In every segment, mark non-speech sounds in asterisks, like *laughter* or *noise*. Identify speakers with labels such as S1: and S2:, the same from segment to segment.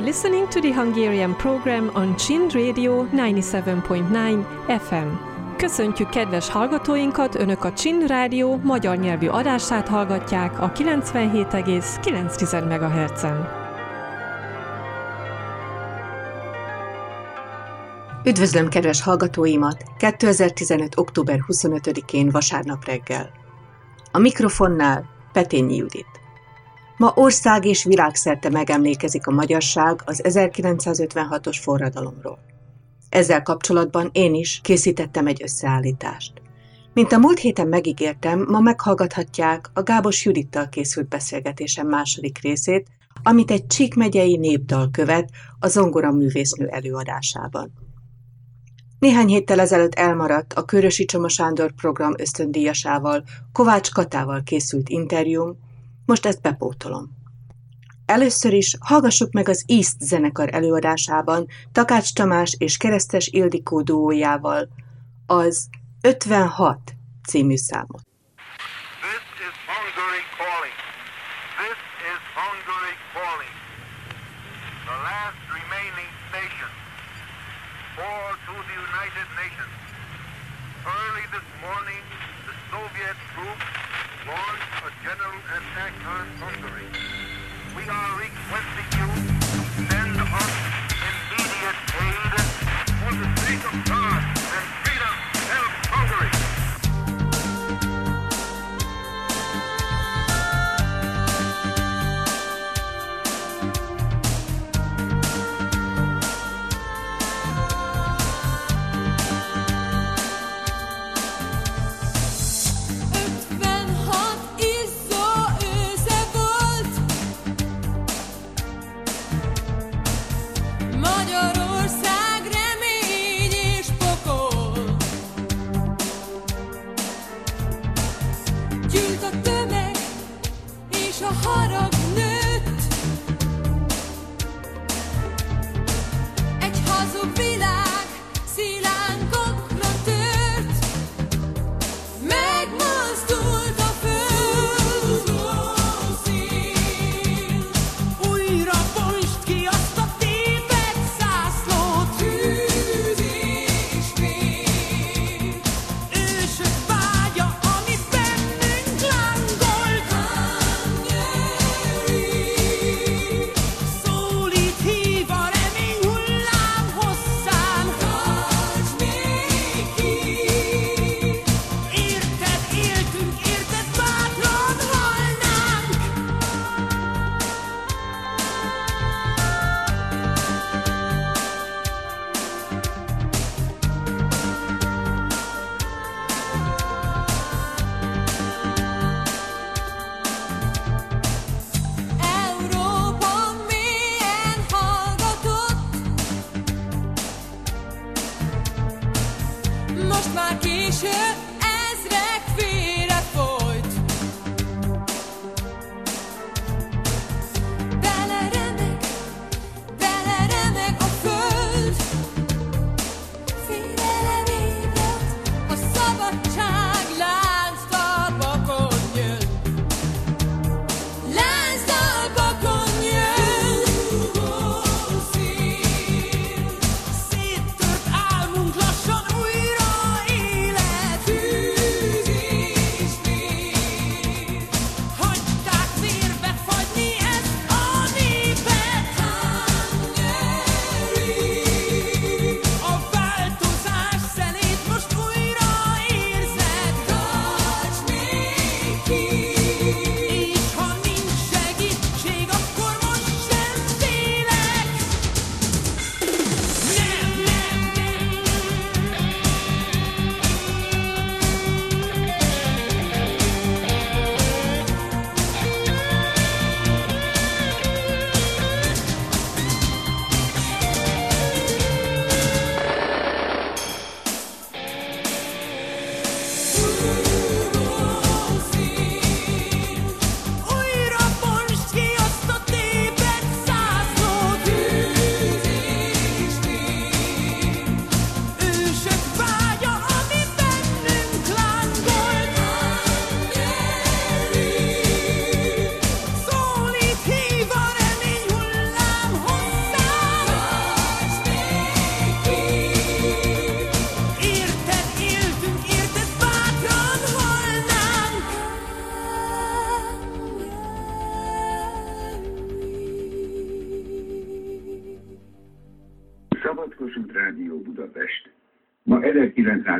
S1: listening to the Hungarian program on Chin Radio 97.9 FM. Köszöntjük kedves hallgatóinkat, Önök a Chin Rádió magyar nyelvű adását hallgatják a 97,9 MHz-en.
S2: Üdvözlöm kedves hallgatóimat 2015. október 25-én vasárnap reggel. A mikrofonnál Petényi Judit. Ma ország és világszerte megemlékezik a magyarság az 1956-os forradalomról. Ezzel kapcsolatban én is készítettem egy összeállítást. Mint a múlt héten megígértem, ma meghallgathatják a Gábos Judittal készült beszélgetésem második részét, amit egy Csík megyei népdal követ a zongora művésznő előadásában. Néhány héttel ezelőtt elmaradt a Körösi Csoma Sándor program ösztöndíjasával, Kovács Katával készült interjúm, most ezt bepótolom. Először is hallgassuk meg az East zenekar előadásában Takács Tamás és Keresztes Ildikó duójával az 56 című számot.
S3: Early this morning, the Soviet troops launched a general attack on Hungary. We are requesting you to send us immediate aid for the sake of God and freedom. Help Hungary.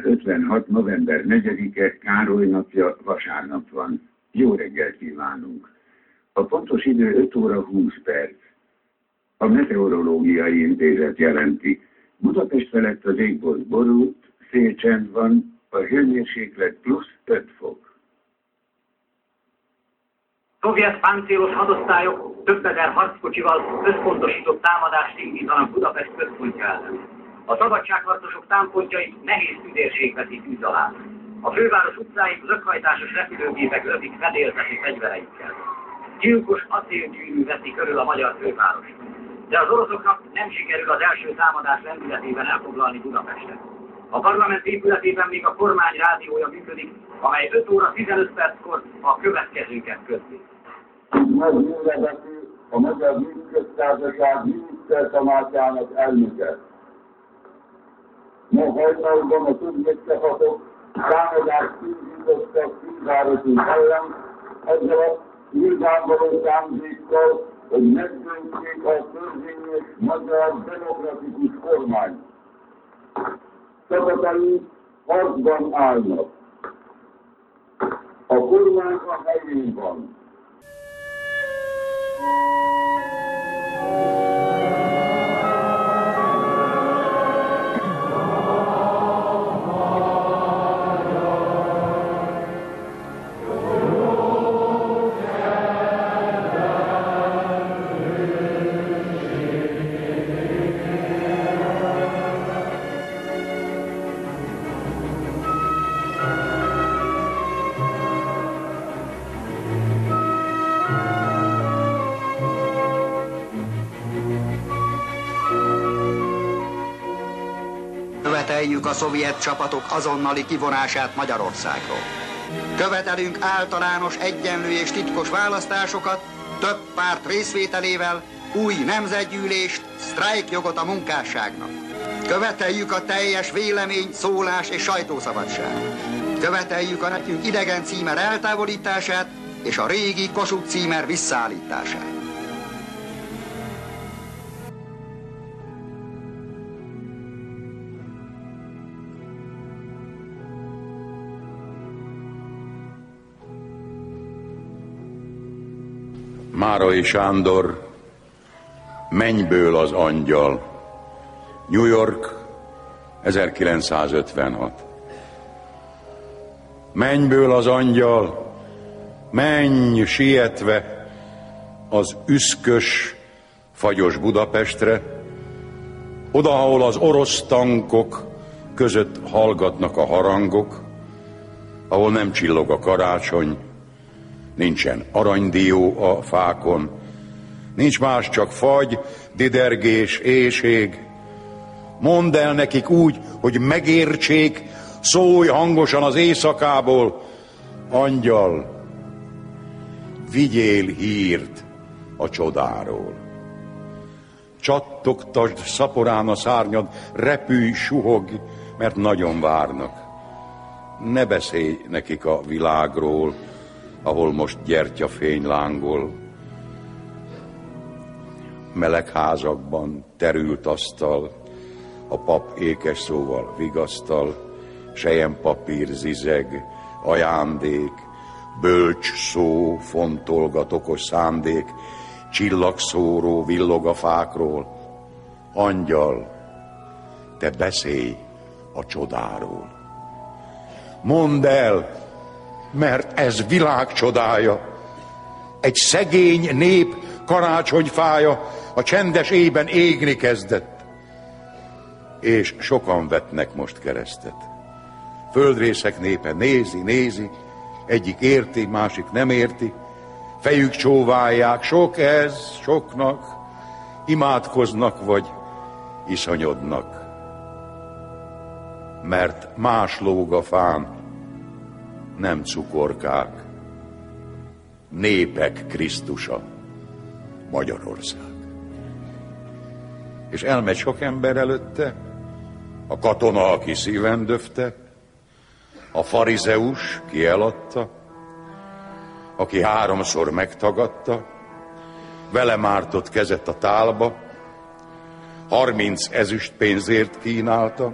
S4: 1956. november 4-e Károly napja vasárnap van. Jó reggelt kívánunk! A pontos idő 5 óra 20 perc. A Meteorológiai Intézet jelenti. Budapest felett az égbolt borult, szélcsend van, a hőmérséklet plusz 5 fok.
S5: Szovjet páncélos hadosztályok több ezer harckocsival összpontosított támadást indítanak Budapest központja ellen. A szabadságharcosok támpontjai nehéz tüzérség veszi tűz alá. A főváros utcáit lökhajtásos repülőgépek övik fedélzeti fegyvereikkel. Gyilkos acélgyűrű veszi körül a magyar főváros. De az oroszoknak nem sikerül az első támadás lendületében elfoglalni Budapestet. A parlament épületében még a kormány rádiója működik, amely 5 óra 15 perckor a következőket közli.
S6: megnyilvánítani a Magyar Vízköztársaság minisztertanácsának elnöke. Ma hajnalban a tudnékcsapatok támadást indítottak fővárosunk ellen, ezzel a nyilvánvaló szándékkal, hogy megdöntsék a törvényes magyar demokratikus kormány. Csapataink harcban állnak. A kormány a helyén van.
S7: Követeljük a szovjet csapatok azonnali kivonását Magyarországról. Követelünk általános, egyenlő és titkos választásokat, több párt részvételével, új nemzetgyűlést, sztrájkjogot a munkásságnak. Követeljük a teljes vélemény, szólás és sajtószabadságot. Követeljük a nekünk idegen címer eltávolítását és a régi Kossuth címer visszaállítását.
S8: Márai Sándor, Mennyből az angyal, New York, 1956. Mennyből az angyal, menj sietve az üszkös, fagyos Budapestre, oda, ahol az orosz tankok között hallgatnak a harangok, ahol nem csillog a karácsony, nincsen aranydió a fákon, nincs más, csak fagy, didergés, éjség. Mondd el nekik úgy, hogy megértsék, szólj hangosan az éjszakából, angyal, vigyél hírt a csodáról. Csattogtasd szaporán a szárnyad, repülj, suhog, mert nagyon várnak. Ne beszélj nekik a világról, ahol most gyertyafény lángol. Meleg házakban terült asztal, a pap ékes szóval vigasztal, sejem papír zizeg, ajándék, bölcs szó, fontolgat okos szándék, csillagszóró villog a fákról. Angyal, te beszélj a csodáról. Mondd el, mert ez világ csodája. Egy szegény nép karácsonyfája a csendes ében égni kezdett. És sokan vetnek most keresztet. Földrészek népe nézi, nézi, egyik érti, másik nem érti, fejük csóválják, sok ez, soknak, imádkoznak vagy iszonyodnak. Mert más lóg a fán, nem cukorkák, népek Krisztusa, Magyarország. És elmegy sok ember előtte, a katona, aki szíven döfte, a farizeus, ki eladta, aki háromszor megtagadta, vele mártott kezet a tálba, harminc ezüst pénzért kínálta,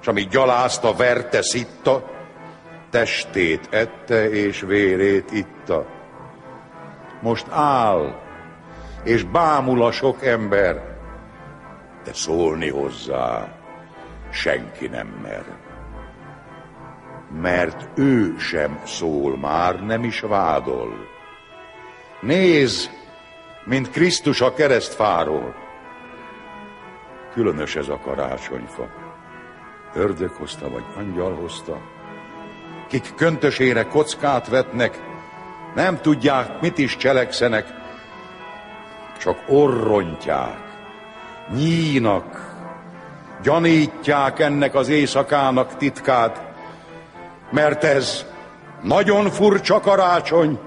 S8: és ami gyalázta, verte, szitta, testét ette és vérét itta. Most áll, és bámul a sok ember, de szólni hozzá senki nem mer. Mert ő sem szól már, nem is vádol. Néz, mint Krisztus a keresztfáról. Különös ez a karácsonyfa. Ördög hozta, vagy angyal hozta. Kik köntösére kockát vetnek, nem tudják, mit is cselekszenek, csak orrontják, nyínak, gyanítják ennek az éjszakának titkát, mert ez nagyon furcsa karácsony,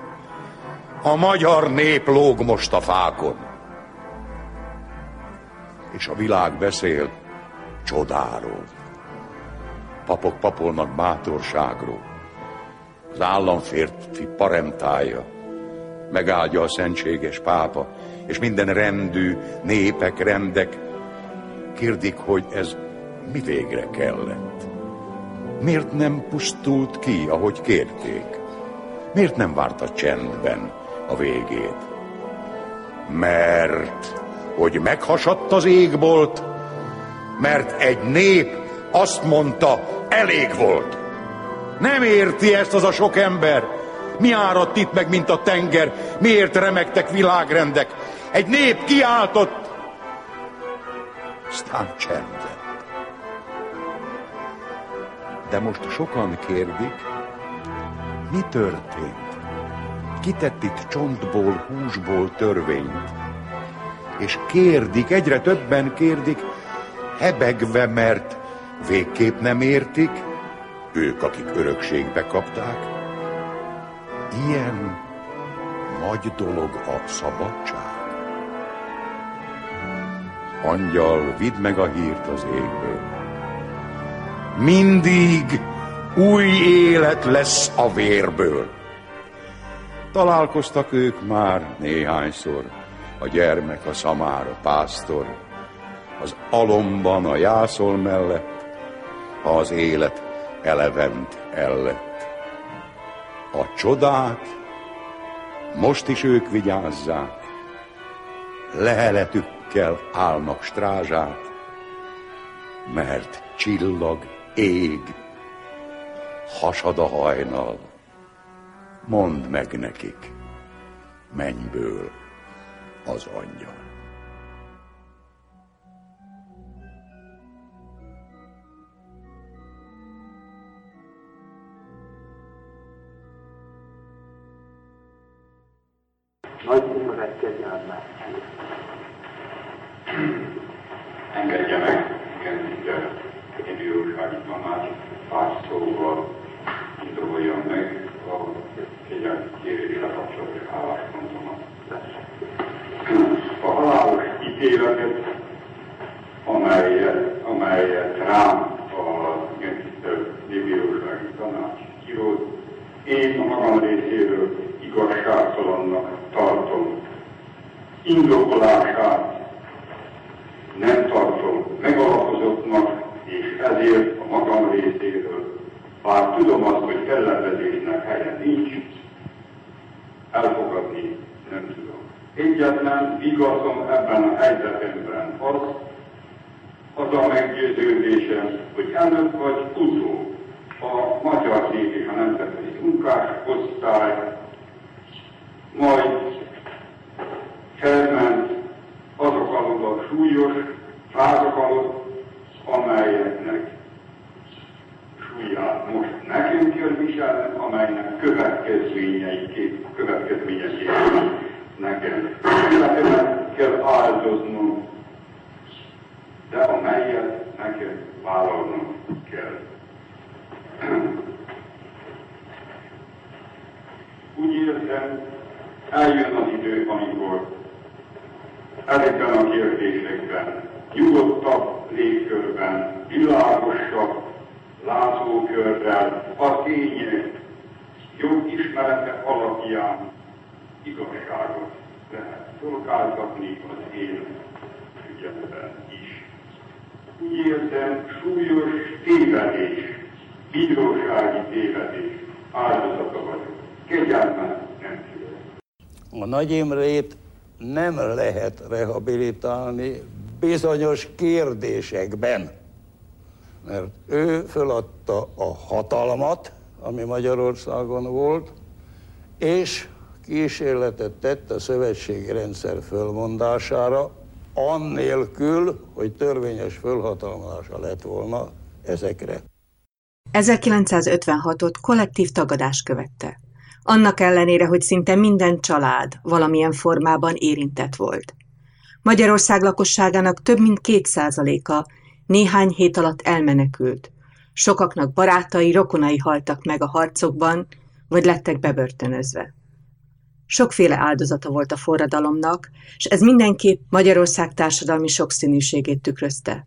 S8: a magyar nép lóg most a fákon. És a világ beszél csodáról. Papok papolnak bátorságról. Az államférfi paremtája megáldja a szentséges pápa, és minden rendű népek, rendek kérdik, hogy ez mi végre kellett. Miért nem pusztult ki, ahogy kérték? Miért nem várta csendben a végét? Mert, hogy meghasadt az égbolt, mert egy nép azt mondta, elég volt. Nem érti ezt az a sok ember. Mi áradt itt meg, mint a tenger? Miért remektek világrendek? Egy nép kiáltott, aztán csend. De most sokan kérdik, mi történt? Kitett itt csontból, húsból törvényt? És kérdik, egyre többen kérdik, hebegve, mert végképp nem értik, ők, akik örökségbe kapták. Ilyen nagy dolog a szabadság. Angyal, vidd meg a hírt az égből. Mindig új élet lesz a vérből. Találkoztak ők már néhányszor, a gyermek, a szamár, a pásztor, az alomban, a jászol mellett, ha az élet elevent ellett. A csodát most is ők vigyázzák, leheletükkel állnak strázsát, mert csillag ég, hasad a hajnal, mondd meg nekik, mennyből az angyal.
S9: Igazom ebben a helyzetemben az, az a meggyőződésem, hogy előbb vagy utóbb a magyar nép és a nemzetközi munkásosztály majd felment azok alól a súlyos fázak alatt, amelyeknek súlyát most nekünk kell viselni, amelynek következményeiként, következményeként nekem életemet kell áldoznom, de amelyet nekem vállalnom kell. Úgy érzem, eljön az idő, amikor ezekben a kérdésekben nyugodtabb légkörben, világosabb látszókörrel a tények jobb ismerete alapján igazságot lehet szolgáltatni az én ügyekben is. Úgy értem, súlyos tévedés, bírósági tévedés áldozata vagyok. Kegyálmán nem szívem.
S10: A Nagy Imrét nem lehet rehabilitálni bizonyos kérdésekben, mert ő föladta a hatalmat, ami Magyarországon volt, és kísérletet tett a szövetségi rendszer fölmondására, annélkül, hogy törvényes fölhatalmazása lett volna ezekre.
S2: 1956-ot kollektív tagadás követte. Annak ellenére, hogy szinte minden család valamilyen formában érintett volt. Magyarország lakosságának több mint kétszázaléka néhány hét alatt elmenekült. Sokaknak barátai, rokonai haltak meg a harcokban, vagy lettek bebörtönözve. Sokféle áldozata volt a forradalomnak, és ez mindenképp Magyarország társadalmi sokszínűségét tükrözte.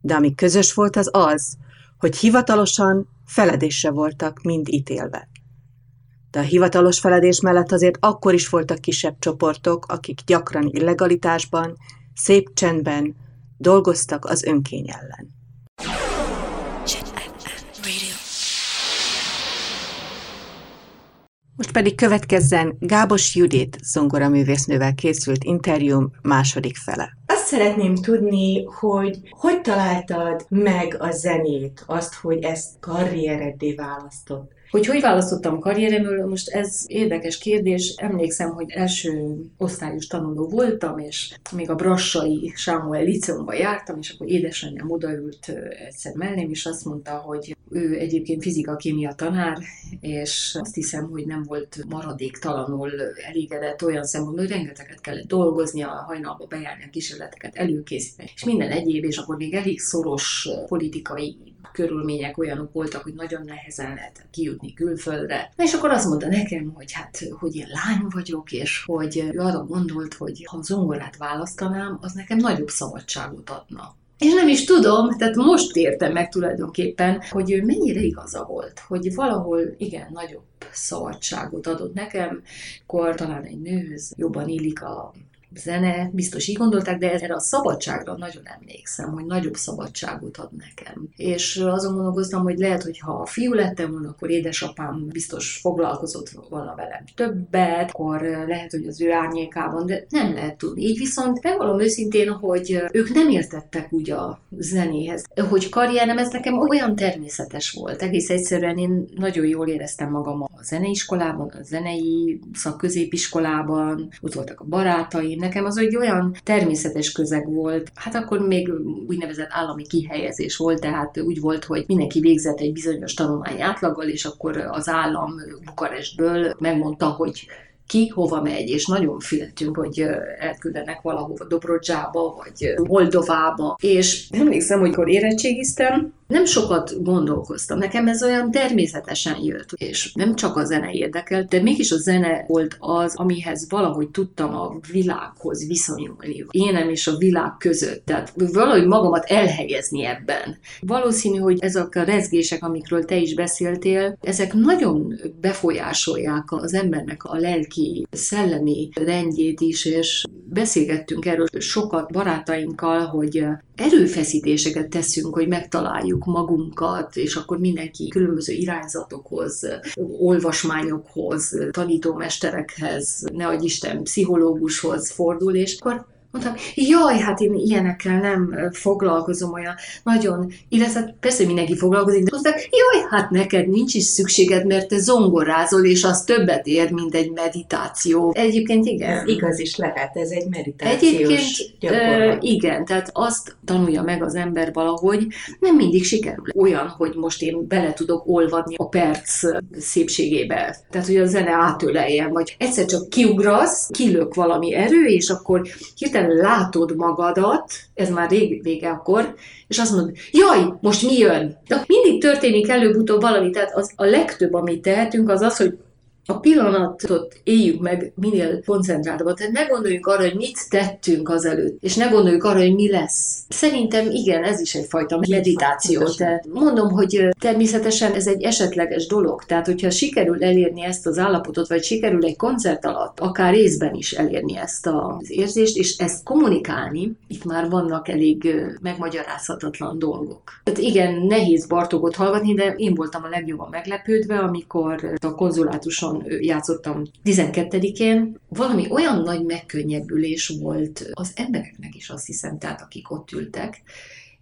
S2: De ami közös volt az az, hogy hivatalosan feledésre voltak mind ítélve. De a hivatalos feledés mellett azért akkor is voltak kisebb csoportok, akik gyakran illegalitásban, szép csendben dolgoztak az önkény ellen. Most pedig következzen Gábos Judit zongoraművésznővel készült interjúm második fele. Azt szeretném tudni, hogy hogy találtad meg a zenét, azt, hogy ezt karriereddé választott?
S11: Hogy hogy választottam karrieremről, most ez érdekes kérdés. Emlékszem, hogy első osztályos tanuló voltam, és még a Brassai Sámuel Liceumba jártam, és akkor édesanyám odaült egyszer mellém, és azt mondta, hogy ő egyébként fizika-kémia tanár, és azt hiszem, hogy nem volt maradéktalanul elégedett olyan szempontból, hogy rengeteget kellett dolgozni, a hajnalba bejárni a kísérleteket előkészíteni, és minden egyéb, és akkor még elég szoros politikai körülmények olyanok voltak, hogy nagyon nehezen lehetett kijutni külföldre. És akkor azt mondta nekem, hogy hát, hogy én lány vagyok, és hogy ő arra gondolt, hogy ha zongorát választanám, az nekem nagyobb szabadságot adna. És nem is tudom, tehát most értem meg tulajdonképpen, hogy ő mennyire igaza volt, hogy valahol igen, nagyobb szabadságot adott nekem, akkor talán egy nőhöz jobban illik a zene, biztos így gondolták, de erre a szabadságra nagyon emlékszem, hogy nagyobb szabadságot ad nekem. És azon gondolkoztam, hogy lehet, hogy ha a fiú lettem volna, akkor édesapám biztos foglalkozott volna velem többet, akkor lehet, hogy az ő árnyékában, de nem lehet tudni. Így viszont bevallom őszintén, hogy ők nem értettek úgy a zenéhez. Hogy karrierem, ez nekem olyan természetes volt. Egész egyszerűen én nagyon jól éreztem magam a zeneiskolában, a zenei szakközépiskolában, ott voltak a barátaim, nekem az egy olyan természetes közeg volt. Hát akkor még úgynevezett állami kihelyezés volt, tehát úgy volt, hogy mindenki végzett egy bizonyos tanulmány átlaggal, és akkor az állam Bukarestből megmondta, hogy ki hova megy, és nagyon féltünk, hogy elküldenek valahova Dobrodzsába, vagy Moldovába. És emlékszem, hogy akkor érettségiztem, nem sokat gondolkoztam, nekem ez olyan természetesen jött, és nem csak a zene érdekelt, de mégis a zene volt az, amihez valahogy tudtam a világhoz viszonyulni. Énem és a világ között, tehát valahogy magamat elhelyezni ebben. Valószínű, hogy ezek a rezgések, amikről te is beszéltél, ezek nagyon befolyásolják az embernek a lelki, szellemi rendjét is, és beszélgettünk erről sokat barátainkkal, hogy erőfeszítéseket teszünk, hogy megtaláljuk magunkat, és akkor mindenki különböző irányzatokhoz, olvasmányokhoz, tanítómesterekhez, ne Isten, pszichológushoz fordul, és akkor Mondtam, jaj, hát én ilyenekkel nem foglalkozom olyan nagyon, illetve persze mindenki foglalkozik, de mondták, jaj, hát neked nincs is szükséged, mert te zongorázol, és az többet ér, mint egy meditáció. Egyébként igen.
S2: Ez igaz is lehet, ez egy meditációs
S11: Egyébként gyakorlat. igen, tehát azt tanulja meg az ember valahogy, nem mindig sikerül olyan, hogy most én bele tudok olvadni a perc szépségébe. Tehát, hogy a zene átöleljen, vagy egyszer csak kiugrasz, kilök valami erő, és akkor hirtelen látod magadat, ez már rég vége akkor, és azt mondod, jaj, most mi jön? De mindig történik előbb-utóbb valami, tehát az, a legtöbb, amit tehetünk, az az, hogy a pillanatot éljük meg minél koncentráltabban. Tehát ne gondoljunk arra, hogy mit tettünk azelőtt, és ne gondoljuk arra, hogy mi lesz. Szerintem igen, ez is egyfajta meditáció. Tehát mondom, hogy természetesen ez egy esetleges dolog. Tehát, hogyha sikerül elérni ezt az állapotot, vagy sikerül egy koncert alatt, akár részben is elérni ezt az érzést, és ezt kommunikálni, itt már vannak elég megmagyarázhatatlan dolgok. Tehát igen, nehéz Bartogot hallgatni, de én voltam a legjobban meglepődve, amikor a konzulátuson játszottam 12-én, valami olyan nagy megkönnyebbülés volt az embereknek is, azt hiszem, tehát akik ott ültek,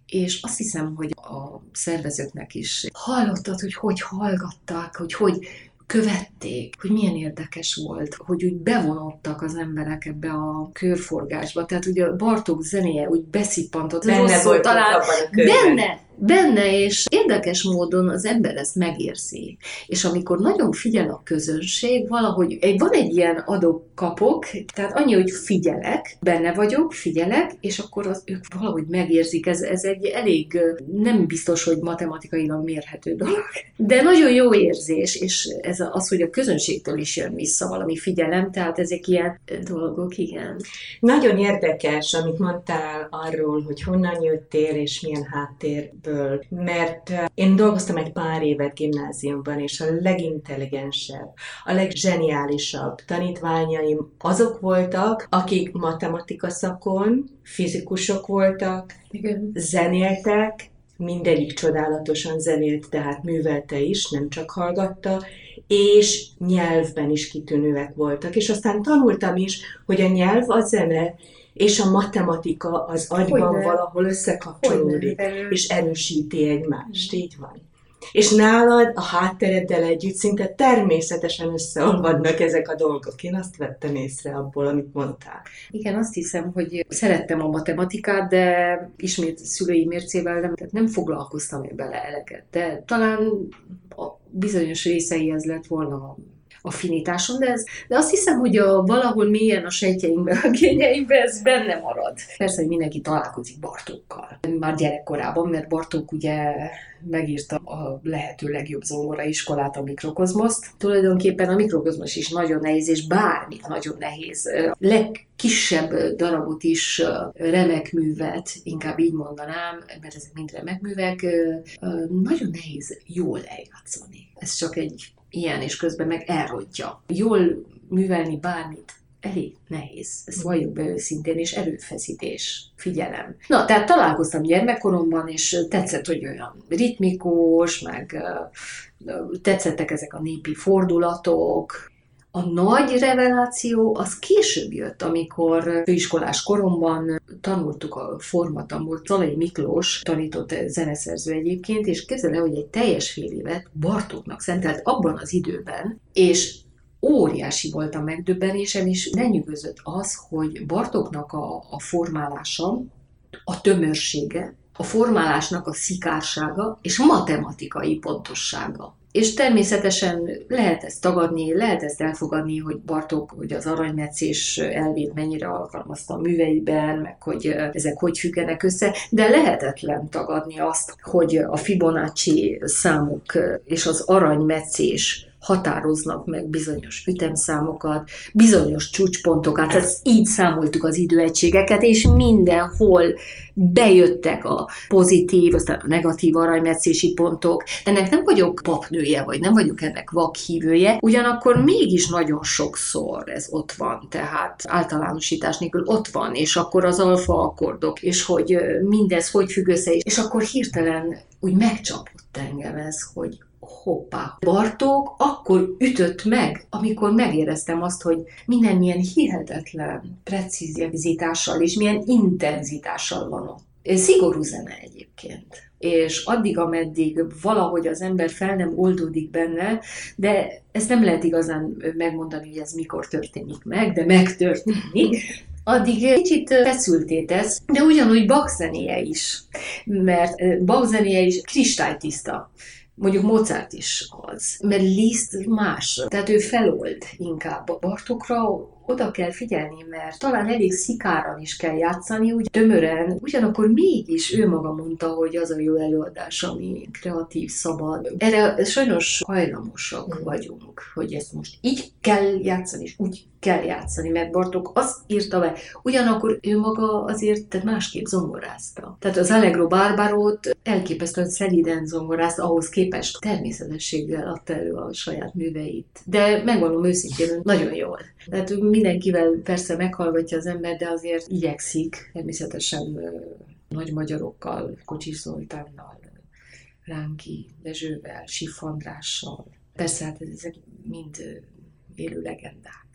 S11: és azt hiszem, hogy a szervezőknek is hallottad, hogy hogy hallgattak, hogy hogy követték, hogy milyen érdekes volt, hogy úgy bevonottak az emberek ebbe a körforgásba. Tehát ugye Bartók zenéje úgy beszippantott.
S2: Benne volt talán,
S11: benne, benne, és érdekes módon az ember ezt megérzi. És amikor nagyon figyel a közönség, valahogy egy, van egy ilyen adok-kapok, tehát annyi, hogy figyelek, benne vagyok, figyelek, és akkor az, ők valahogy megérzik. Ez, ez egy elég, nem biztos, hogy matematikailag mérhető dolog, de nagyon jó érzés, és ez az, hogy a közönségtől is jön vissza valami figyelem, tehát ezek ilyen dolgok, igen.
S2: Nagyon érdekes, amit mondtál arról, hogy honnan jöttél, és milyen háttér ebből, mert én dolgoztam egy pár évet gimnáziumban, és a legintelligensebb, a leggeniálisabb tanítványaim azok voltak, akik matematika szakon, fizikusok voltak, Igen. zenéltek, mindegyik csodálatosan zenélt, tehát művelte is, nem csak hallgatta, és nyelvben is kitűnőek voltak. És aztán tanultam is, hogy a nyelv, a zene és a matematika az agyban Hogyne. valahol összekapcsolódik, Hogyne. és erősíti egymást. Így van. És nálad a háttereddel együtt szinte természetesen összeolvadnak ezek a dolgok. Én azt vettem észre abból, amit mondtál.
S11: Igen, azt hiszem, hogy szerettem a matematikát, de ismét szülői mércével nem, tehát nem foglalkoztam én bele eleget. De talán a bizonyos részeihez lett volna affinitásom, de, ez, de azt hiszem, hogy a, valahol mélyen a sejtjeimben, a gényeimben ez benne marad. Persze, hogy mindenki találkozik Bartókkal. Már gyerekkorában, mert Bartók ugye megírta a lehető legjobb zongora iskolát, a mikrokozmoszt. Tulajdonképpen a mikrokozmos is nagyon nehéz, és bármi nagyon nehéz. Legkisebb darabot is remek művet, inkább így mondanám, mert ezek mind remek művek, nagyon nehéz jól eljátszani. Ez csak egy ilyen, és közben meg elrontja. Jól művelni bármit elég nehéz, ezt valljuk be őszintén, és erőfeszítés, figyelem. Na, tehát találkoztam gyermekkoromban, és tetszett, hogy olyan ritmikus, meg tetszettek ezek a népi fordulatok, a nagy reveláció az később jött, amikor főiskolás koromban tanultuk a formatamból. Zalai Miklós tanított zeneszerző egyébként, és képzeld hogy egy teljes fél évet Bartóknak szentelt abban az időben, és óriási volt a megdöbbenésem, és lenyűgözött az, hogy Bartóknak a, a formálása, a tömörsége, a formálásnak a szikársága és matematikai pontossága. És természetesen lehet ezt tagadni, lehet ezt elfogadni, hogy Bartók hogy az aranymetszés elvét mennyire alkalmazta a műveiben, meg hogy ezek hogy függenek össze, de lehetetlen tagadni azt, hogy a Fibonacci számok és az aranymetszés határoznak meg bizonyos ütemszámokat, bizonyos csúcspontokat, tehát így számoltuk az időegységeket, és mindenhol bejöttek a pozitív, aztán a negatív aranymetszési pontok. Ennek nem vagyok papnője, vagy nem vagyok ennek vakhívője, ugyanakkor mégis nagyon sokszor ez ott van, tehát általánosítás nélkül ott van, és akkor az alfa akkordok, és hogy mindez hogy függ össze, és akkor hirtelen úgy megcsapott engem ez, hogy hoppá. Bartók akkor ütött meg, amikor megéreztem azt, hogy minden milyen hihetetlen precizitással és milyen intenzitással van ott. Szigorú zene egyébként. És addig, ameddig valahogy az ember fel nem oldódik benne, de ezt nem lehet igazán megmondani, hogy ez mikor történik meg, de megtörténik, addig kicsit feszülté tesz, de ugyanúgy Bach zenéje is, mert Bach zenéje is kristálytiszta mondjuk Mozart is az, mert Liszt más, tehát ő felold inkább a Bartokra, oda kell figyelni, mert talán elég szikáran is kell játszani, úgy tömören, ugyanakkor mégis ő maga mondta, hogy az a jó előadás, ami kreatív, szabad. Erre sajnos hajlamosak vagyunk, hogy ezt most így kell játszani, és úgy kell játszani, mert Bartók azt írta be, ugyanakkor ő maga azért másképp zongorázta. Tehát az Allegro Barbarót elképesztően szeliden zongorázta, ahhoz képest természetességgel adta elő a saját műveit. De megvalom őszintén, nagyon jól. Tehát mindenkivel persze meghallgatja az ember, de azért igyekszik, természetesen nagy magyarokkal, Kocsis Zoltánnal, Ránki Dezsővel, Sif Andrással. Persze, hát ezek mind élő legendák.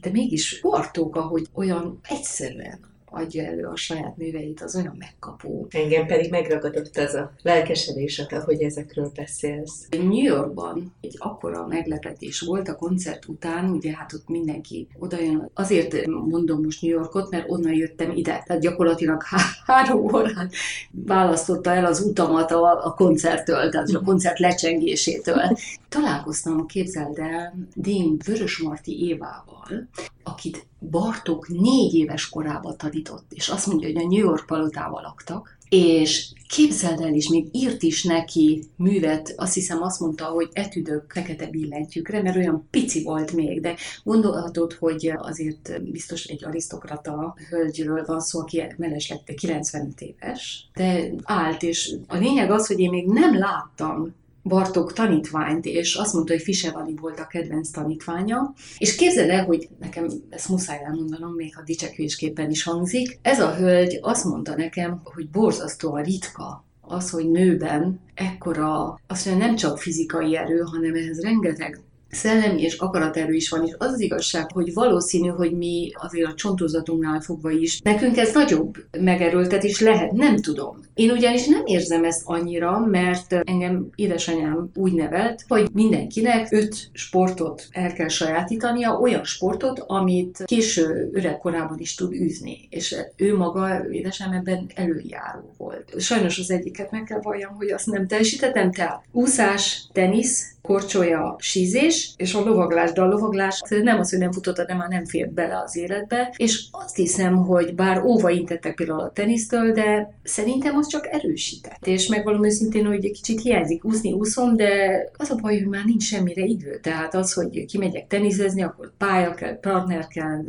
S11: De mégis Bartók, ahogy olyan egyszerűen adja elő a saját műveit, az olyan megkapó.
S2: Engem pedig megragadott ez a lelkesedés, hogy ezekről beszélsz.
S11: New Yorkban egy akkora meglepetés volt a koncert után, ugye hát ott mindenki oda jön. Azért mondom most New Yorkot, mert onnan jöttem ide. Tehát gyakorlatilag há- három órán választotta el az utamat a, a koncerttől, tehát a koncert lecsengésétől. Találkoztam, képzeld el, Dean Vörösmarty Évával, akit Bartók négy éves korában tanított, és azt mondja, hogy a New York palotával laktak, és képzeld el is, még írt is neki művet, azt hiszem azt mondta, hogy etüdök fekete billentyűkre, mert olyan pici volt még, de gondolhatod, hogy azért biztos egy arisztokrata hölgyről van szó, aki mellesleg 95 éves, de állt, és a lényeg az, hogy én még nem láttam Bartók tanítványt, és azt mondta, hogy Fisevali volt a kedvenc tanítványa. És képzeld el, hogy nekem ezt muszáj elmondanom, még ha dicsekvésképpen is hangzik. Ez a hölgy azt mondta nekem, hogy borzasztóan ritka az, hogy nőben ekkora, azt mondja, nem csak fizikai erő, hanem ehhez rengeteg szellemi és akaraterő is van, és az az igazság, hogy valószínű, hogy mi azért a csontozatunknál fogva is, nekünk ez nagyobb megerőltetés lehet, nem tudom. Én ugyanis nem érzem ezt annyira, mert engem édesanyám úgy nevelt, hogy mindenkinek öt sportot el kell sajátítania, olyan sportot, amit késő öreg korában is tud űzni. És ő maga, édesem ebben előjáró volt. Sajnos az egyiket meg kell valljam, hogy azt nem teljesítettem, tehát úszás, tenisz, korcsolya, sízés, és a lovaglás, de a lovaglás nem az, hogy nem futott, de már nem fért bele az életbe, és azt hiszem, hogy bár óva intettek például a tenisztől, de szerintem az csak erősített. És megvalom őszintén, hogy egy kicsit hiányzik úszni, úszom, de az a baj, hogy már nincs semmire idő. Tehát az, hogy kimegyek tenizezni, akkor pálya kell, partner kell.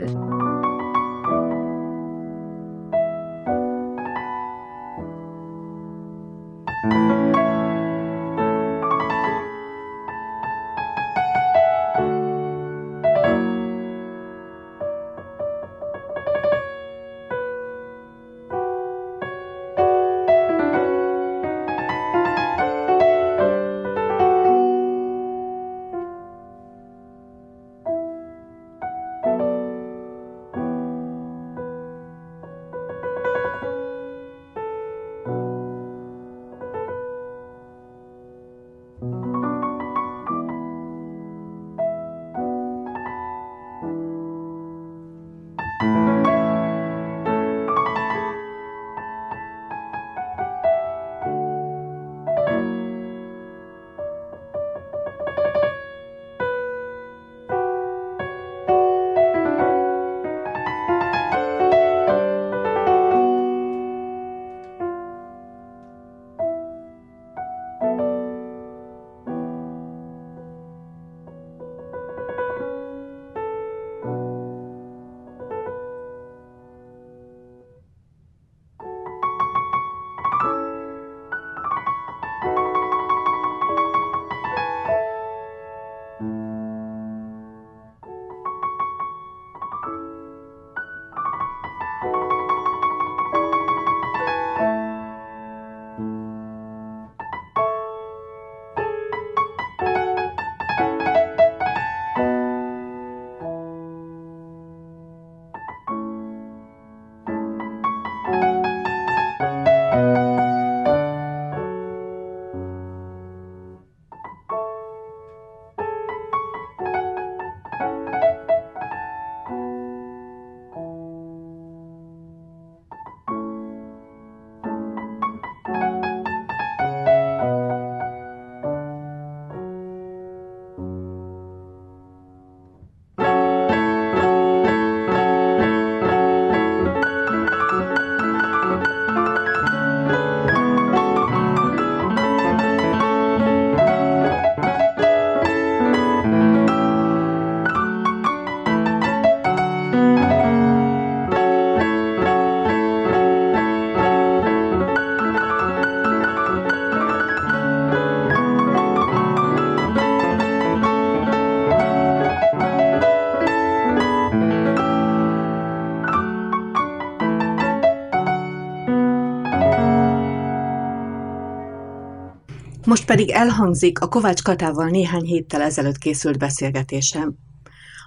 S2: Most pedig elhangzik a Kovács Katával néhány héttel ezelőtt készült beszélgetésem.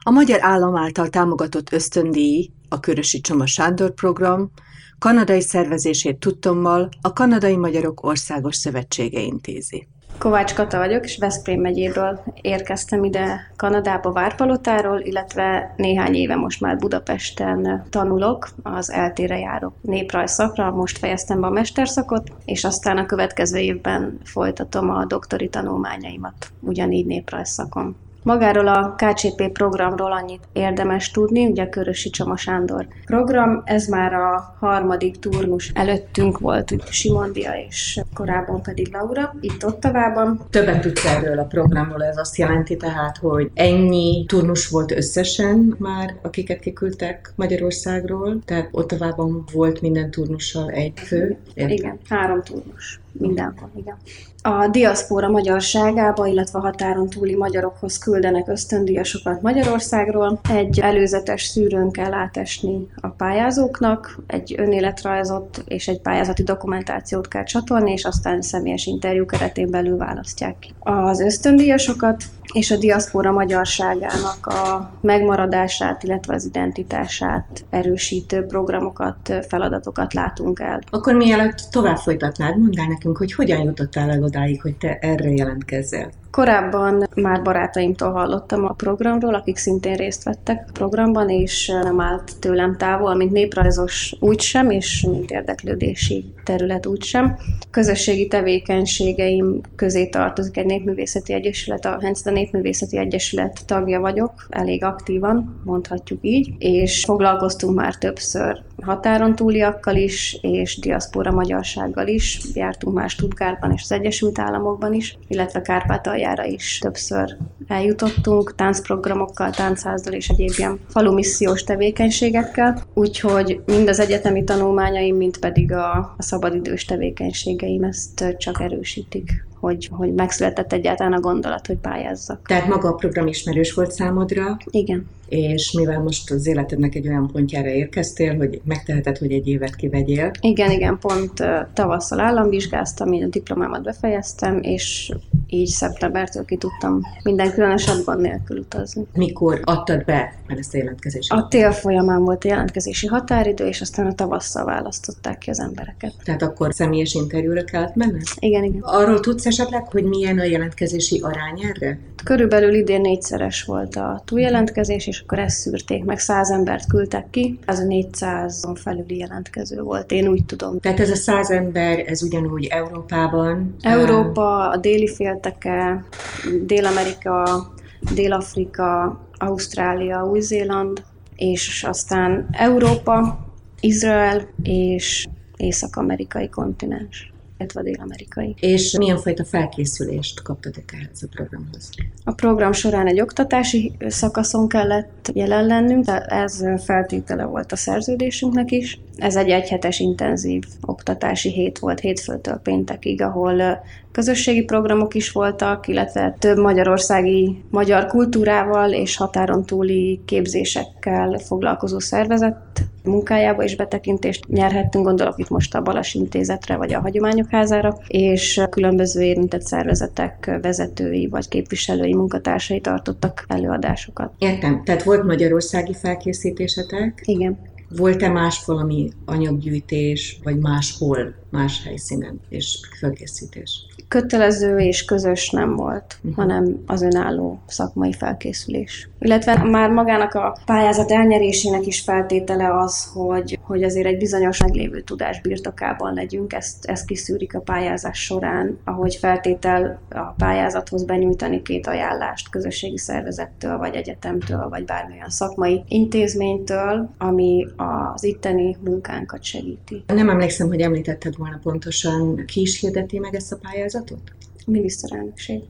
S2: A magyar állam által támogatott ösztöndíj, a Körösi Csoma Sándor program, kanadai szervezését tudtommal a Kanadai Magyarok Országos Szövetsége intézi.
S12: Kovács Kata vagyok, és Veszprém megyéből érkeztem ide Kanadába Várpalotáról, illetve néhány éve most már Budapesten tanulok, az eltére járok néprajzszakra, most fejeztem be a mesterszakot, és aztán a következő évben folytatom a doktori tanulmányaimat, ugyanígy néprajzszakon. Magáról a KCP programról annyit érdemes tudni, ugye a Körösi Csoma Sándor program, ez már a harmadik turnus előttünk volt, úgy Simondia és korábban pedig Laura, itt Ottavában.
S2: Többet tudsz erről a programról, ez azt jelenti tehát, hogy ennyi turnus volt összesen már, akiket kiküldtek Magyarországról, tehát Ottavában volt minden turnussal egy fő.
S12: Értem. Igen, három turnus mindenhol, igen. A diaszpóra magyarságába, illetve határon túli magyarokhoz küldenek ösztöndíjasokat Magyarországról. Egy előzetes szűrőn kell átesni a pályázóknak, egy önéletrajzot és egy pályázati dokumentációt kell csatolni, és aztán személyes interjú keretén belül választják ki. Az ösztöndíjasokat és a diaszpora magyarságának a megmaradását, illetve az identitását erősítő programokat, feladatokat látunk el.
S2: Akkor mielőtt tovább folytatnád, mondd el nekünk, hogy hogyan jutottál el odáig, hogy te erre jelentkezzel?
S12: Korábban már barátaimtól hallottam a programról, akik szintén részt vettek a programban, és nem állt tőlem távol, mint néprajzos úgysem, és mint érdeklődési terület úgysem. Közösségi tevékenységeim közé tartozik egy népművészeti egyesület, a Hencda Népművészeti Egyesület tagja vagyok, elég aktívan, mondhatjuk így, és foglalkoztunk már többször határon túliakkal is, és diaszpora magyarsággal is. Jártunk már Stuttgartban és az Egyesült Államokban is, illetve Kárpátaljára is többször eljutottunk, táncprogramokkal, táncházdal és egyéb ilyen falumissziós tevékenységekkel. Úgyhogy mind az egyetemi tanulmányaim, mind pedig a, a szabadidős tevékenységeim ezt csak erősítik hogy, hogy megszületett egyáltalán a gondolat, hogy pályázzak.
S2: Tehát maga a program ismerős volt számodra?
S12: Igen
S2: és mivel most az életednek egy olyan pontjára érkeztél, hogy megteheted, hogy egy évet kivegyél.
S12: Igen, igen, pont tavasszal államvizsgáztam, így a diplomámat befejeztem, és így szeptembertől ki tudtam minden különösebb gond nélkül utazni.
S2: Mikor adtad be ezt a jelentkezést?
S12: A tél folyamán volt a jelentkezési határidő, és aztán a tavasszal választották ki az embereket.
S2: Tehát akkor személyes interjúra kellett menned?
S12: Igen, igen.
S2: Arról tudsz esetleg, hogy milyen a jelentkezési arány erre?
S12: Körülbelül idén négyszeres volt a túljelentkezés, és akkor ezt szűrték meg, száz embert küldtek ki, az a 400 felüli jelentkező volt, én úgy tudom.
S2: Tehát ez a száz ember, ez ugyanúgy Európában?
S12: Európa, a déli félteke, Dél-Amerika, Dél-Afrika, Ausztrália, Új-Zéland, és aztán Európa, Izrael és észak-amerikai kontinens illetve dél-amerikai.
S2: És milyen fajta felkészülést kaptad ehhez a programhoz?
S12: A program során egy oktatási szakaszon kellett jelen lennünk, ez feltétele volt a szerződésünknek is. Ez egy egyhetes intenzív oktatási hét volt hétfőtől péntekig, ahol közösségi programok is voltak, illetve több magyarországi magyar kultúrával és határon túli képzésekkel foglalkozó szervezet munkájába is betekintést nyerhettünk, gondolok itt most a Balas Intézetre vagy a Hagyományok Házára, és különböző érintett szervezetek vezetői vagy képviselői munkatársai tartottak előadásokat.
S2: Értem, tehát volt magyarországi felkészítésetek?
S12: Igen.
S2: Volt-e más valami anyaggyűjtés, vagy máshol, más helyszínen és felkészítés?
S12: kötelező és közös nem volt, uh-huh. hanem az önálló szakmai felkészülés. Illetve már magának a pályázat elnyerésének is feltétele az, hogy, hogy azért egy bizonyos meglévő tudás birtokában legyünk, ezt, ezt kiszűrik a pályázás során, ahogy feltétel a pályázathoz benyújtani két ajánlást közösségi szervezettől, vagy egyetemtől, vagy bármilyen szakmai intézménytől, ami az itteni munkánkat segíti.
S2: Nem emlékszem, hogy említetted volna pontosan, ki is hirdeti meg ezt a pályázatot?
S12: A miniszterelnökség.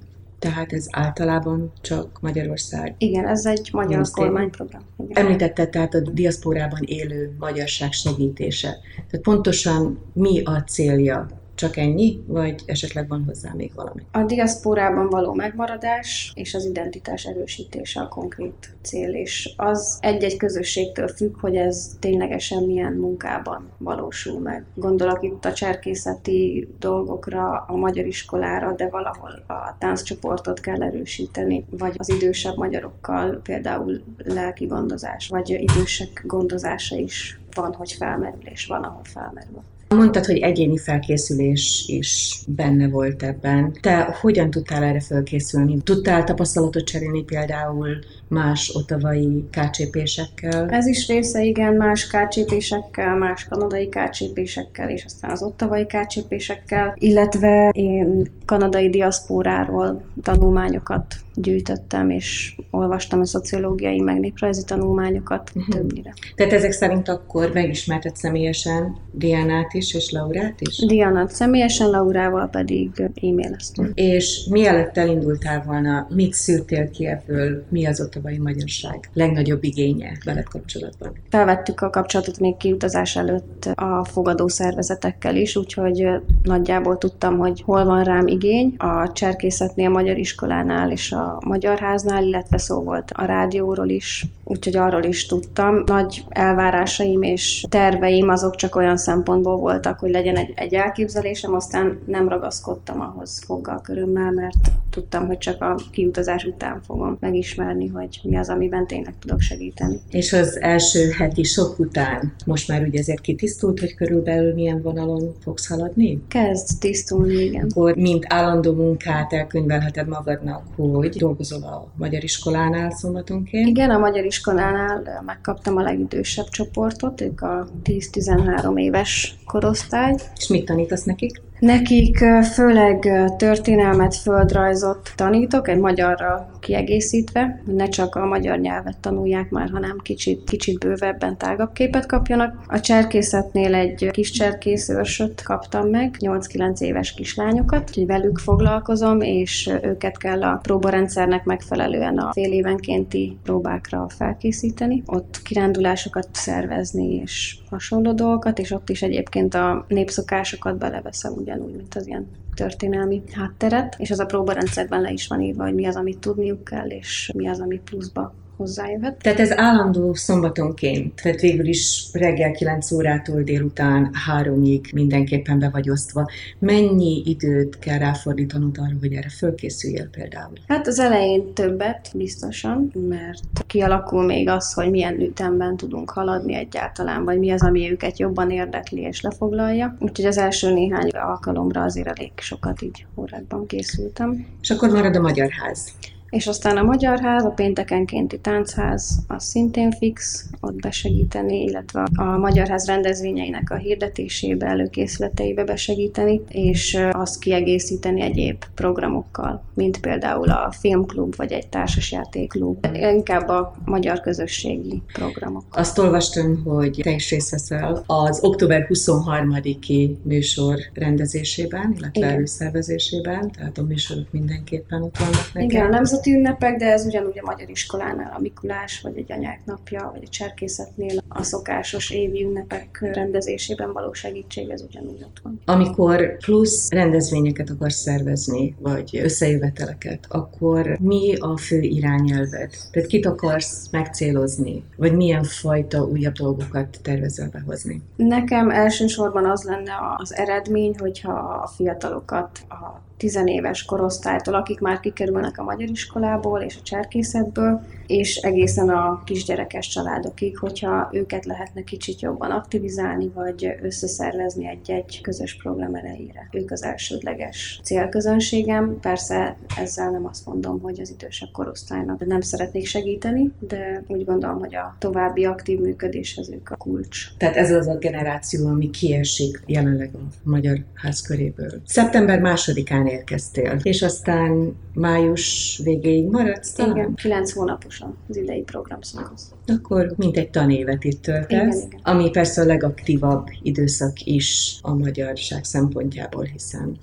S2: Tehát ez általában csak Magyarország?
S12: Igen, ez egy magyar kormányprogram.
S2: Igen. Említette tehát a diaszporában élő magyarság segítése. Tehát pontosan mi a célja Csak ennyi, vagy esetleg van hozzá még valami?
S12: A diaszporában való megmaradás és az identitás erősítése a konkrét cél, és az egy-egy közösségtől függ, hogy ez ténylegesen milyen munkában valósul meg. Gondolok itt a cserkészeti dolgokra, a magyar iskolára, de valahol a tánccsoportot kell erősíteni, vagy az idősebb magyarokkal például lelki gondozás, vagy idősek gondozása is van, hogy felmerül, és van, ahol felmerül.
S2: Mondtad, hogy egyéni felkészülés is benne volt ebben. Te hogyan tudtál erre felkészülni? Tudtál tapasztalatot cserélni például más otavai kácsépésekkel?
S12: Ez is része, igen, más kácsépésekkel, más kanadai kácsépésekkel, és aztán az ottavai kácsépésekkel, illetve én kanadai diaszpóráról tanulmányokat gyűjtöttem, és olvastam a szociológiai, meg néprajzi tanulmányokat uh-huh. többnyire.
S2: Tehát ezek szerint akkor megismerted személyesen Diánát is, és Laurát is?
S12: Diánát személyesen, Laurával pedig e-maileztem.
S2: És mielőtt elindultál volna, mit szűrtél ki ebből, mi az ottabai magyarság legnagyobb igénye veled kapcsolatban?
S12: Felvettük a kapcsolatot még kiutazás előtt a fogadó szervezetekkel is, úgyhogy nagyjából tudtam, hogy hol van rám igény. A cserkészetnél, a magyar iskolánál és a Magyar Háznál, illetve szó volt a rádióról is, úgyhogy arról is tudtam. Nagy elvárásaim és terveim azok csak olyan szempontból voltak, hogy legyen egy, egy elképzelésem, aztán nem ragaszkodtam ahhoz foggal körömmel, mert tudtam, hogy csak a kiutazás után fogom megismerni, hogy mi az, amiben tényleg tudok segíteni.
S2: És az első heti sok után most már ugye ezért kitisztult, hogy körülbelül milyen vonalon fogsz haladni?
S12: Kezd tisztulni, igen.
S2: Akkor mint állandó munkát elkönyvelheted magadnak, hogy dolgozol a Magyar Iskolánál szombatonként?
S12: Igen, a Magyar Iskolánál megkaptam a legidősebb csoportot, ők a 10-13 éves korosztály.
S2: És mit tanítasz nekik?
S12: Nekik főleg történelmet, földrajzot tanítok, egy magyarra kiegészítve, ne csak a magyar nyelvet tanulják már, hanem kicsit, kicsit bővebben, tágabb képet kapjanak. A cserkészetnél egy kis cserkészőrsöt kaptam meg, 8-9 éves kislányokat, úgyhogy velük foglalkozom, és őket kell a próbarendszernek megfelelően a fél évenkénti próbákra felkészíteni. Ott kirándulásokat szervezni, és hasonló dolgokat, és ott is egyébként a népszokásokat beleveszem ugyanúgy, mint az ilyen történelmi hátteret, és az a próbarendszerben le is van írva, hogy mi az, amit tudniuk kell, és mi az, ami pluszba hozzájöhet.
S2: Tehát ez állandó szombatonként, tehát végül is reggel 9 órától délután 3-ig mindenképpen be vagy osztva. Mennyi időt kell ráfordítanod arra, hogy erre fölkészüljél például?
S12: Hát az elején többet biztosan, mert kialakul még az, hogy milyen ütemben tudunk haladni egyáltalán, vagy mi az, ami őket jobban érdekli és lefoglalja. Úgyhogy az első néhány alkalomra azért elég sokat így órákban készültem.
S2: És akkor marad a Magyar Ház.
S12: És aztán a Magyar Ház, a péntekenkénti táncház, az szintén fix, ott besegíteni, illetve a Magyar Ház rendezvényeinek a hirdetésébe, előkészületeibe besegíteni, és azt kiegészíteni egyéb programokkal, mint például a filmklub, vagy egy társasjátékklub, inkább a magyar közösségi programok.
S2: Azt olvastam, hogy te is részt veszel az október 23-i műsor rendezésében, illetve Igen. előszervezésében, tehát a műsorok mindenképpen ott vannak
S12: nekem. Igen, a nemzeti ünnepek, de ez ugyanúgy a magyar iskolánál a Mikulás, vagy egy anyák napja, vagy a cserkészetnél a szokásos évi ünnepek rendezésében való segítség, ez ugyanúgy ott van.
S2: Amikor plusz rendezvényeket akarsz szervezni, vagy összejöveteleket, akkor mi a fő irányelved? Tehát kit akarsz megcélozni, vagy milyen fajta újabb dolgokat tervezel behozni?
S12: Nekem elsősorban az lenne az eredmény, hogyha a fiatalokat a tizenéves korosztálytól, akik már kikerülnek a magyar iskolából és a cserkészetből, és egészen a kisgyerekes családokig, hogyha őket lehetne kicsit jobban aktivizálni, vagy összeszervezni egy-egy közös program erejére. Ők az elsődleges célközönségem. Persze ezzel nem azt mondom, hogy az idősebb korosztálynak nem szeretnék segíteni, de úgy gondolom, hogy a további aktív működéshez ők a kulcs.
S2: Tehát ez az a generáció, ami kiesik jelenleg a magyar ház köréből. Szeptember másodikán érkeztél, és aztán május végéig maradsz
S12: talán? Igen, kilenc hónaposan az idei programszakasz.
S2: Akkor mintegy tanévet itt töltesz, igen, igen. ami persze a legaktívabb időszak is a magyarság szempontjából, hiszen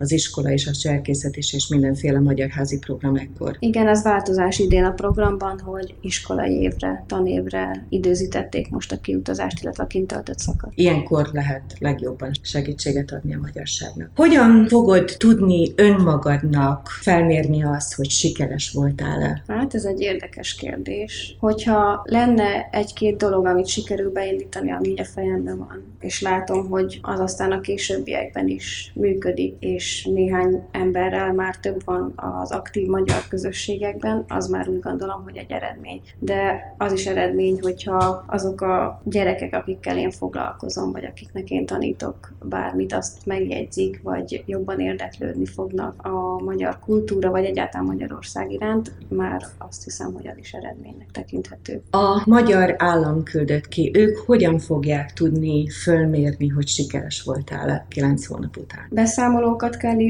S13: az iskola és a cserkészet is, és mindenféle magyar házi program ekkor.
S12: Igen, ez változás idén a programban, hogy iskolai évre, tanévre időzítették most a kiutazást, illetve a kint töltött szakasz.
S13: Ilyenkor lehet legjobban segítséget adni a magyarságnak. Hogyan fogod tudni önmagadnak felmérni azt, hogy sikeres voltál-e?
S12: Hát ez egy érdekes kérdés. Hogyha lenne egy-két dolog, amit sikerül beindítani, ami a fejemben van, és látom, hogy az aztán a későbbiekben is működik, és néhány emberrel már több van az aktív magyar közösségekben, az már úgy gondolom, hogy egy eredmény. De az is eredmény, hogyha azok a gyerekek, akikkel én foglalkozom, vagy akiknek én tanítok bármit, azt megjegyzik, vagy jobban érdeklődni fognak a magyar kultúra, vagy egyáltalán Magyarország iránt, már azt hiszem, hogy az is eredménynek tekinthető.
S13: A magyar állam küldött ki, ők hogyan fogják tudni fölmérni, hogy sikeres voltál-e kilenc hónap után?
S12: Beszámolókat kell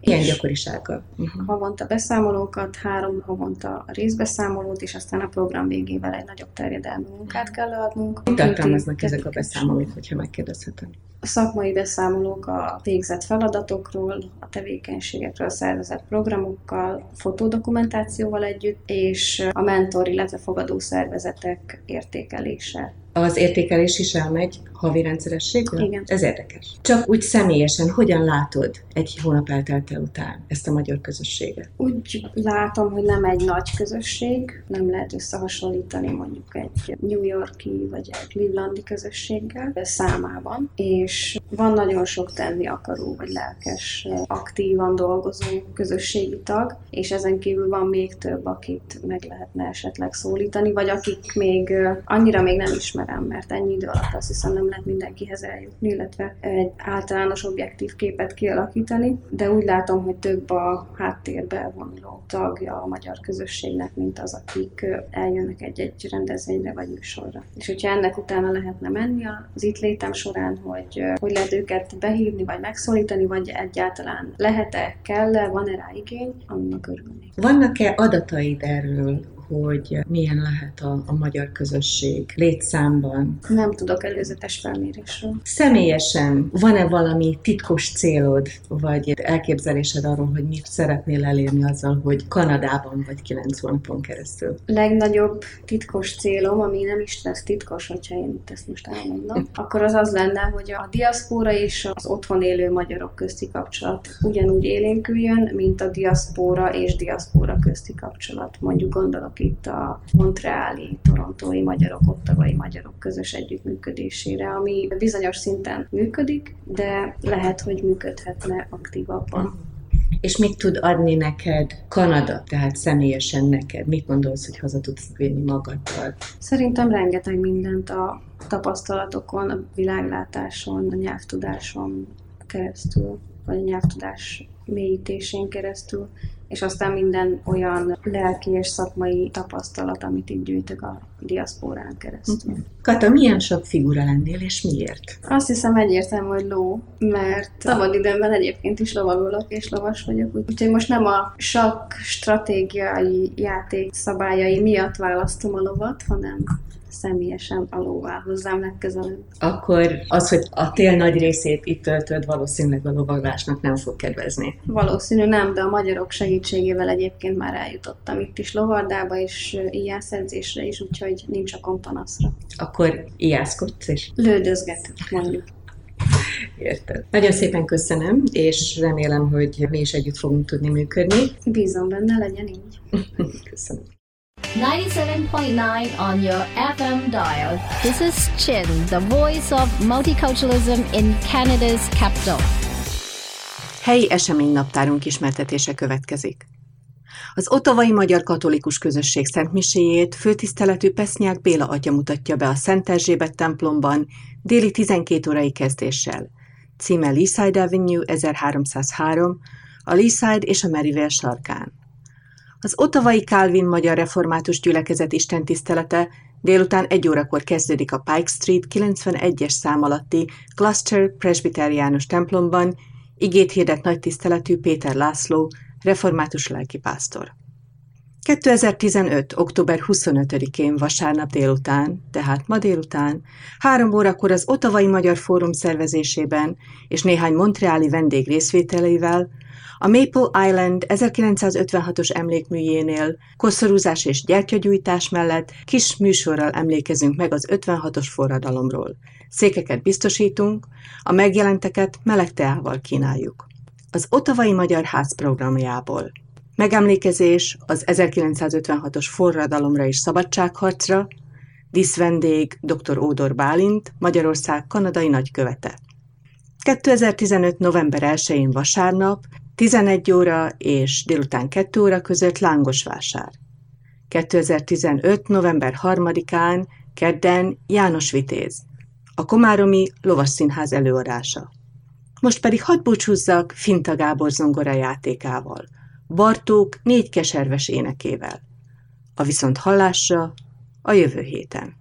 S12: és
S13: gyakorisággal? Uh-huh.
S12: Havonta beszámolókat, három havonta részbeszámolót, és aztán a program végével egy nagyobb terjedelmű munkát kell adnunk.
S13: Mit tartalmaznak ezek a beszámolók, hogyha megkérdezhetem?
S12: A szakmai beszámolók a végzett feladatokról, a tevékenységekről, szervezett programokkal, fotódokumentációval együtt, és a mentor, illetve fogadó szervezetek értékelése.
S13: Az értékelés is elmegy havi rendszerességgel?
S12: Igen.
S13: Ez érdekes. Csak úgy személyesen, hogyan látod egy hónap eltelte után ezt a magyar közösséget?
S12: Úgy látom, hogy nem egy nagy közösség, nem lehet összehasonlítani mondjuk egy New Yorki vagy egy Clevelandi közösséggel számában, és van nagyon sok tenni akaró vagy lelkes, aktívan dolgozó közösségi tag, és ezen kívül van még több, akit meg lehetne esetleg szólítani, vagy akik még annyira még nem ismerem, mert ennyi idő alatt azt hiszem nem lehet mindenkihez eljutni, illetve egy általános objektív képet kialakítani, de úgy látom, hogy több a háttérbe vonuló tagja a magyar közösségnek, mint az, akik eljönnek egy-egy rendezvényre vagy műsorra. És hogyha ennek utána lehetne menni az itt létem során, hogy hogy lehet őket behívni, vagy megszólítani, vagy egyáltalán lehet-e, kell-e, van-e rá igény, annak örülnék.
S13: Vannak-e adataid erről, hogy milyen lehet a, a magyar közösség létszámban.
S12: Nem tudok előzetes felmérésről.
S13: Személyesen van-e valami titkos célod, vagy elképzelésed arról, hogy mit szeretnél elérni azzal, hogy Kanadában vagy kilenc hónapon keresztül?
S12: Legnagyobb titkos célom, ami nem is lesz titkos, hogyha én ezt most elmondom, *laughs* akkor az az lenne, hogy a diaszpóra és az otthon élő magyarok közti kapcsolat ugyanúgy élénküljön, mint a diaszpóra és diaszpóra közti kapcsolat. Mondjuk gondolok itt a montreáli, torontói magyarok, ottavai magyarok közös együttműködésére, ami bizonyos szinten működik, de lehet, hogy működhetne aktívabban.
S13: És mit tud adni neked Kanada, tehát személyesen neked? Mit gondolsz, hogy haza tudsz vinni magaddal?
S12: Szerintem rengeteg mindent a tapasztalatokon, a világlátáson, a nyelvtudáson keresztül, vagy a nyelvtudás mélyítésén keresztül és aztán minden olyan lelki és szakmai tapasztalat, amit így gyűjtök a diaszpórán keresztül.
S13: Mhm. Kata, milyen sok figura lennél, és miért?
S12: Azt hiszem egyértelmű, hogy ló, mert szabad időmben egyébként is lovagolok, és lovas vagyok, úgyhogy most nem a sakk stratégiai játék szabályai miatt választom a lovat, hanem személyesen alóvá hozzám legközelebb.
S13: Akkor az, hogy a tél nagy részét itt töltöd, valószínűleg a lovaglásnak nem fog kedvezni.
S12: Valószínű nem, de a magyarok segítségével egyébként már eljutottam itt is lovardába, és ijászedzésre is, úgyhogy nincs a kompanaszra.
S13: Akkor ijászkodsz is?
S12: Lődözgetünk, mondjuk.
S13: Érted. Nagyon szépen köszönöm, és remélem, hogy mi is együtt fogunk tudni működni.
S12: Bízom benne, legyen így. *laughs*
S13: köszönöm.
S14: 97.9 on your FM dial. This is Chin, the voice of multiculturalism in Canada's capital.
S2: Helyi eseménynaptárunk ismertetése következik. Az Otavai Magyar Katolikus Közösség Szentmiséjét főtiszteletű Pesznyák Béla atya mutatja be a Szent Erzsébet templomban déli 12 órai kezdéssel. Címe Leaside Avenue 1303, a Leaside és a Merivale sarkán. Az Ottavai Calvin Magyar Református Gyülekezet istentisztelete délután egy órakor kezdődik a Pike Street 91-es szám alatti Cluster Presbyteriánus templomban, igét hirdet nagy tiszteletű Péter László, református lelkipásztor. 2015. október 25-én vasárnap délután, tehát ma délután, három órakor az Otavai Magyar Fórum szervezésében és néhány montreáli vendég részvételével a Maple Island 1956-os emlékműjénél koszorúzás és gyertyagyújtás mellett kis műsorral emlékezünk meg az 56-os forradalomról. Székeket biztosítunk, a megjelenteket meleg teával kínáljuk. Az Otavai Magyar Ház programjából. Megemlékezés az 1956-os forradalomra és szabadságharcra, díszvendég dr. Ódor Bálint, Magyarország kanadai nagykövete. 2015. november 1-én vasárnap 11 óra és délután 2 óra között Lángosvásár. 2015. november 3-án kedden János Vitéz, a Komáromi Lovasszínház előadása. Most pedig hadd búcsúzzak Finta Gábor zongora játékával, Bartók négy keserves énekével. A viszont hallásra a jövő héten.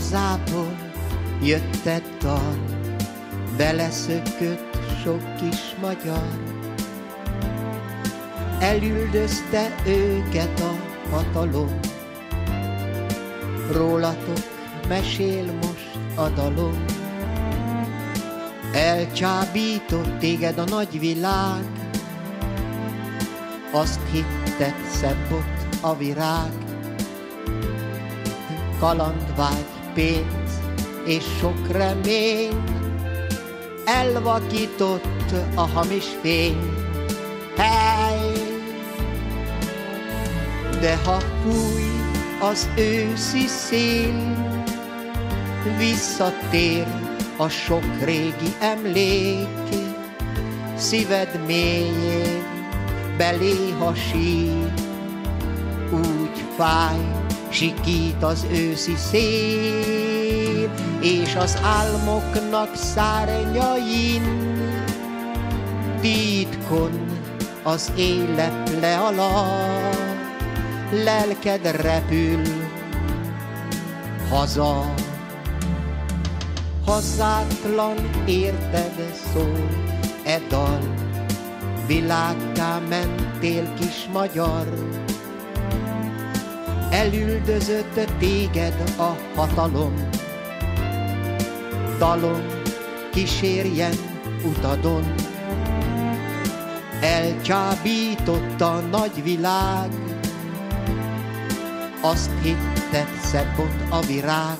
S15: Hazából jött egy dal, beleszökött sok kis magyar. Elüldözte őket a hatalom, rólatok mesél most a dalom. Elcsábított téged a nagy világ, azt hitted szebb ott a virág. Kalandvágy, pénz és sok remény elvakított a hamis fény. Hely! De ha fúj az őszi szél, visszatér a sok régi emlék, szíved mélyén belé hasít, úgy fáj, sikít az őszi szél, és az álmoknak szárnyain titkon az élet le alá, lelked repül haza. Hazátlan érted szól e dal, világká mentél kis magyar, elüldözött téged a hatalom. Dalom kísérjen utadon, elcsábított a nagy világ, azt hitted szebb ott a virág.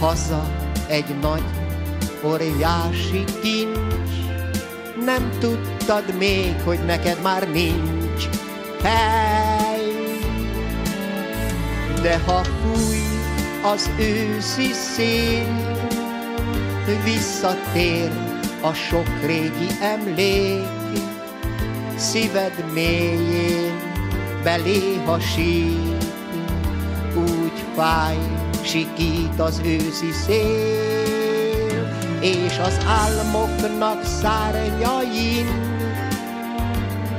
S15: Haza egy nagy, óriási kincs, nem tudtad még, hogy neked már nincs hely. De ha fúj az őszi szél, visszatér a sok régi emlék, szíved mélyén belé hasít, úgy fáj, sikít az őszi szél, és az álmoknak szárnyain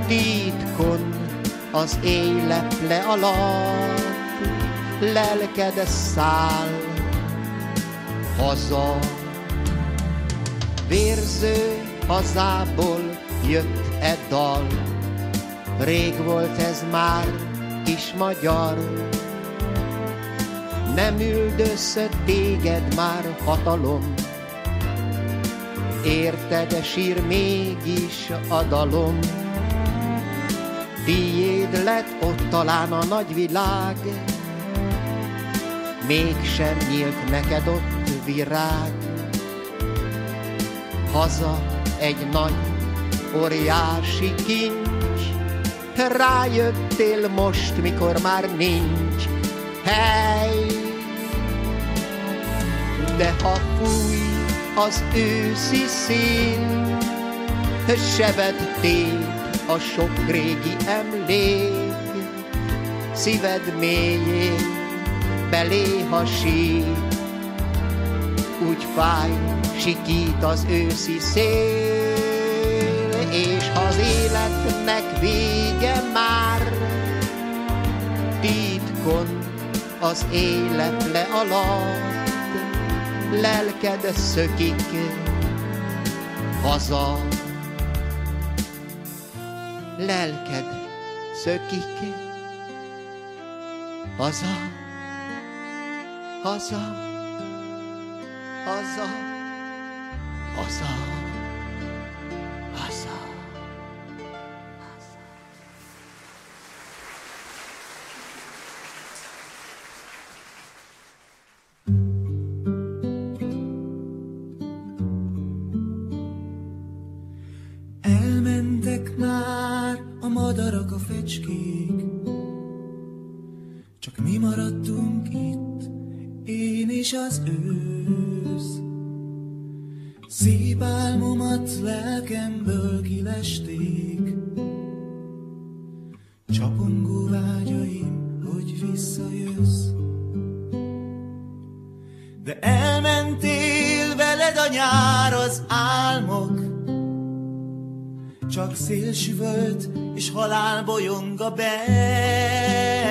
S15: titkon az élet le alatt, lelked száll haza. Vérző hazából jött e dal, rég volt ez már kis magyar. Nem üldözött téged már hatalom, érted, sír mégis a dalom. Tiéd lett ott talán a nagy világ, mégsem nyílt neked ott virág. Haza egy nagy, óriási kincs, rájöttél most, mikor már nincs hely. De ha fúj az őszi szín, sebed tép a sok régi emlék, szíved mélyén belé hasít, úgy fáj, sikít az őszi szél, és az életnek vége már, titkon az élet le alatt, lelked szökik haza. Lelked szökik haza, haza, haza, haza,
S16: és az ősz. Szép lelkemből kilesték, csapongó vágyaim, hogy visszajössz. De elmentél veled a nyár az álmok, csak szél süvölt, és halál bolyong a berken.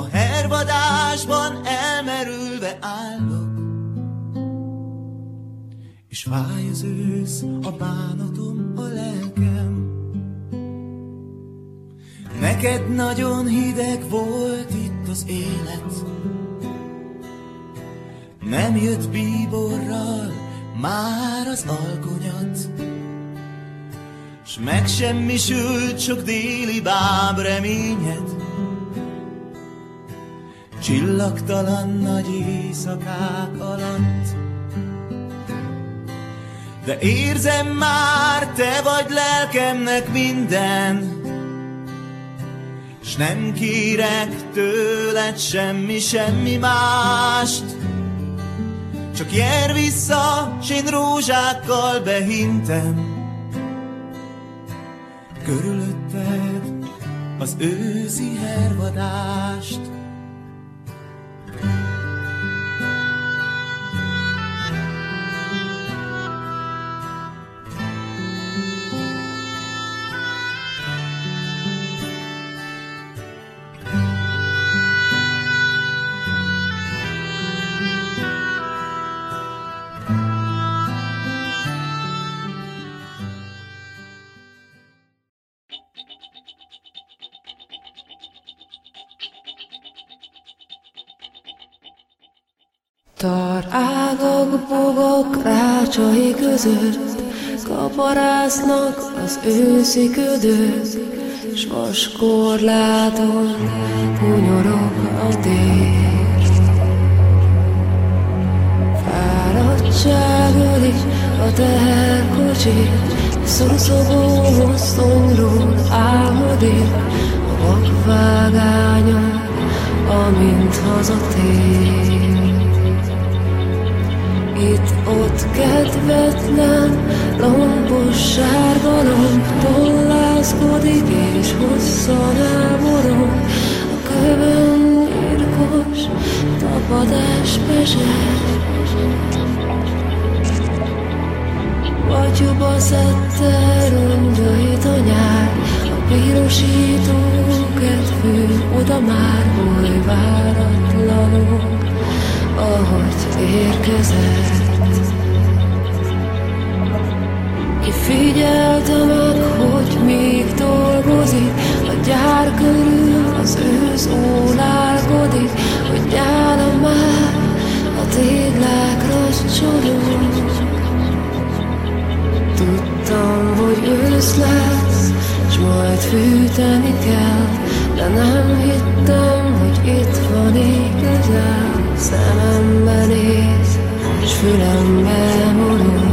S16: A hervadásban elmerülve állok, és fáj az ősz, a bánatom, a lelkem. Neked nagyon hideg volt itt az élet, nem jött bíborral már az alkonyat, S megsemmisült sok déli báb reményed, Csillagtalan nagy éjszakák alatt. De érzem már, te vagy lelkemnek minden, S nem kérek tőled semmi, semmi mást. Csak jár vissza, s én rózsákkal behintem, Körülötted az őszi hervadást.
S3: Ágak, bogok, rácsai között Kaparásznak az őszi ködök S vaskorláton hunyorog a tér. Fáradtság öli a teherkocsi Szuszogó mozdonyról álmodik A vakvágánya, amint hazatér itt-ott kedvetlen, lombos sárga lomb tollázkodik és hosszan elmorog. A kövön irkos, tapadás pezsel. Batyuba szedte rongyait a nyár, a pirosító kedvű, oda már oly váratlanul ahogy érkezett. Figyeltem, meg, hogy még dolgozik. A gyár körül az ősz ólálkodik. Hogy nyála már a téglákra csorog Tudtam, hogy ősz lesz, s majd fűteni kell De nem hittem, hogy itt van égedel Szemembe néz, s fülembe morog